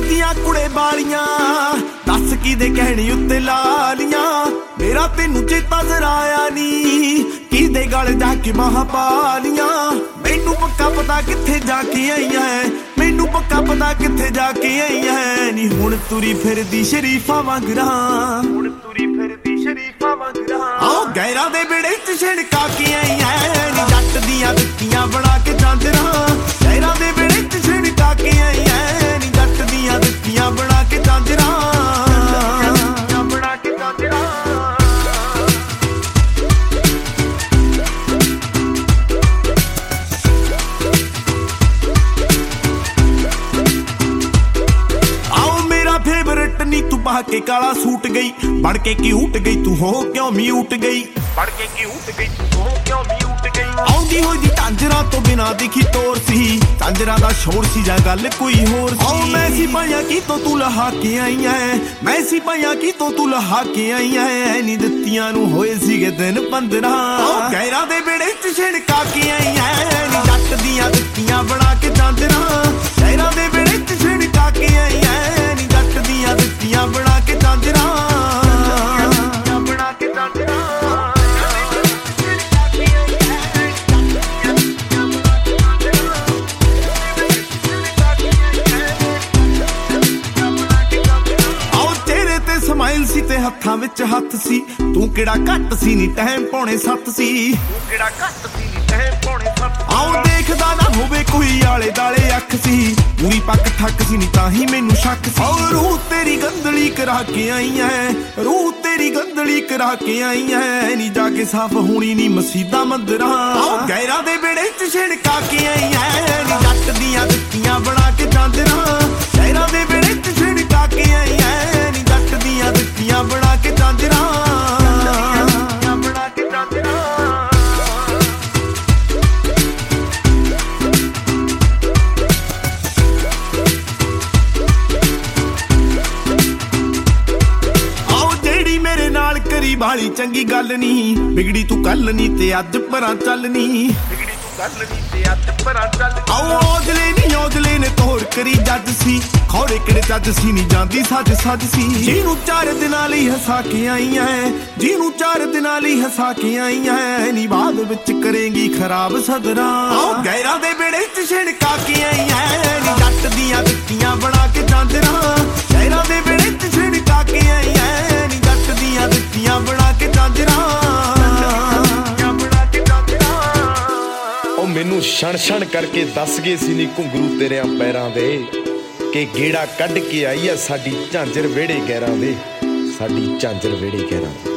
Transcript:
ਦੀਆਂ ਕੁੜੇ ਬਾਲੀਆਂ ਦੱਸ ਕੀ ਦੇ ਕਹਿਣੀ ਉੱਤੇ ਲਾਲੀਆਂ? ਮੇਰਾ ਤੈਨੂੰ ਚੇਤਾ ਜ਼ਰਾਇਆ ਨਹੀਂ ਕੀ ਦੇ ਗਲ ਜਾ ਕੇ ਮਹਾਪਾਲੀਆਂ ਮੈਨੂੰ ਪੱਕਾ ਪਤਾ ਕਿੱਥੇ ਜਾ ਕੇ ਆਈਆਂ ਮੈਨੂੰ ਪੱਕਾ ਪਤਾ ਕਿੱਥੇ ਜਾ ਕੇ ਆਈਆਂ ਨਹੀਂ ਹੁਣ ਤੁਰੀ ਫਿਰਦੀ ਸ਼ਰੀਫਾ ਵਾਂਗਰਾ ਹੁਣ ਤੁਰੀ ਫਿਰਦੀ ਸ਼ਰੀਫਾ ਵਾਂਗਰਾ ਆਓ ਗੈਰਾਂ ਦੇ ਬੇੜੇ ਚ ਛਿੜਕਾ ਕੇ ਆਈਆਂ ਪਾ ਕੇ ਕਾਲਾ ਸੂਟ ਗਈ। ਬਣ ਕੇ ਕਿਊਟ ਗਈ ਤੂੰ ਹੋ ਕਿਉਂ ਮਿਊਟ ਗਈ? ਬਣ ਕੇ ਕਿਊਟ ਗਈ ਤੂੰ ਹੋ ਕਿਉਂ ਮਿਊਟ ਗਈ? ਆਉਂਦੀ ਹੋਈ ਦੀ ਟਾਂਜਰਾ ਤੋਂ ਬਿਨਾ ਦਿਖੀ ਤੋਰ ਸੀ। ਟਾਂਜਰਾ ਦਾ ਸ਼ੋਰ ਸੀ ਜਾਂ ਗੱਲ ਕੋਈ ਹੋਰ ਸੀ? ਆਓ ਮੈਂ ਸੀ ਪਾਇਆ ਕੀ ਤੋਂ ਤੂੰ ਲਹਾ ਕੇ ਆਈ ਐ। ਮੈਂ ਸੀ ਪਾਇਆ ਕੀ ਤੋਂ ਤੂੰ ਲਹਾ ਕੇ ਆਈ ਐ। ਨੀ ਦਿੱਤੀਆਂ ਨੂੰ ਹੋਏ ਸੀਗੇ ਦਿਨ 15 ਆਓ ਗੈਰਾਂ ਦੇ ਬੇੜੇ ਚ ਛਿੜਕਾ ਕੇ ਆਈ ਐ। ਨੀ ਜੱਟ ਹੱਥਾਂ ਵਿੱਚ ਹੱਥ ਸੀ। ਤੂੰ ਕਿਹੜਾ ਘੱਟ ਸੀ ਨੀ ਟਾਈਮ ਪੌਣੇ ਸੱਤ ਸੀ। ਤੂੰ ਕਿਹੜਾ ਘੱਟ ਸੀ ਨੀ ਟਾਈਮ ਪੌਣੇ ਸੱਤ ਆਓ ਦੇਖਦਾ ਨਾ ਹੋਵੇ ਕੋਈ ਆਲੇ ਦਾਲੇ ਅੱਖ ਸੀ। ਪੂਰੀ ਪੱਕ ਠੱਕ ਸੀ ਨੀ ਤਾਂ ਹੀ ਮੈਨੂੰ ਸ਼ੱਕ ਸੀ। ਆਓ ਰੂਹ ਤੇਰੀ ਗੰਦਲੀ ਕਰਾ ਕੇ ਆਈ ਐ। ਰੂਹ ਤੇਰੀ ਗੰਦਲੀ ਕਰਾ ਕੇ ਆਈ ਐ। ਨੀ ਜਾ ਕੇ ਸਾਫ਼ ਹੋਣੀ ਨੀ ਮਸੀਦਾ ਮੰਦਰਾਂ। ਆਓ ਗੈਰਾਂ ਦੇ ਬੇੜੇ ਚ ਛਿੜਕਾ ਕੇ ਆਈ ਐ। ਨੀ ਜੱਟ ਦੀਆਂ ਚੰਗੀ ਗੱਲ ਨਹੀਂ ਵਿਗੜੀ ਤੂੰ ਕੱਲ ਨਹੀਂ ਤੇ ਅੱਜ ਪਰਾਂ ਚੱਲ ਨਹੀਂ ਵਿਗੜੀ ਤੂੰ ਕੱਲ ਨਹੀਂ ਤੇ ਅੱਜ ਪਰਾਂ ਚੱਲ ਆਓ ਔਜਲੇ ਨਹੀਂ ਔਜਲੇ ਨੇ ਤੋੜ ਕਰੀ ਜੱਜ ਸੀ। ਖੌੜੇ ਕਿਹੜੇ ਜੱਜ ਸੀ ਨਹੀਂ ਜਾਂਦੀ ਸੱਜ ਸੱਜ ਸੀ। ਜਿਹਨੂੰ ਚਾਰ ਦਿਨਾਂ ਲਈ ਹਸਾ ਕੇ ਆਈਆਂ ਜਿਹਨੂੰ ਚਾਰ ਦਿਨਾਂ ਲਈ ਹਸਾ ਕੇ ਆਈਆਂ ਨੀ ਬਾਅਦ ਵਿੱਚ ਕਰੇਗੀ ਖਰਾਬ ਸਦਰਾਂ। ਆਓ ਗੈਰਾਂ ਦੇ ਬੇੜੇ ਚ ਛਿੜਕਾ ਕੇ ਆਈਆਂ ਨੀ ਜੱਟ ਦੀਆਂ ਦਿੱਤੀਆਂ ਬਣਾ ਕੇ ਜਾਂਦਰਾਂ। ਗੈਰਾਂ ਮੈਨੂੰ ਛਣ ਛਣ ਕਰਕੇ ਦੱਸ ਗਏ ਸੀ ਨੀ ਘੁੰਗਰੂ ਤੇਰਿਆਂ ਪੈਰਾਂ ਦੇ ਕਿ ਗੇੜਾ ਕੱਢ ਕੇ ਆਈ ਆ ਸਾਡੀ ਝਾਂਜਰ ਵਿਹੜੇ ਗੈਰਾਂ ਦੇ, ਸਾਡੀ ਝਾਂਜਰ ਵਿਹੜੇ ਗੈਰਾਂ ਦੇ।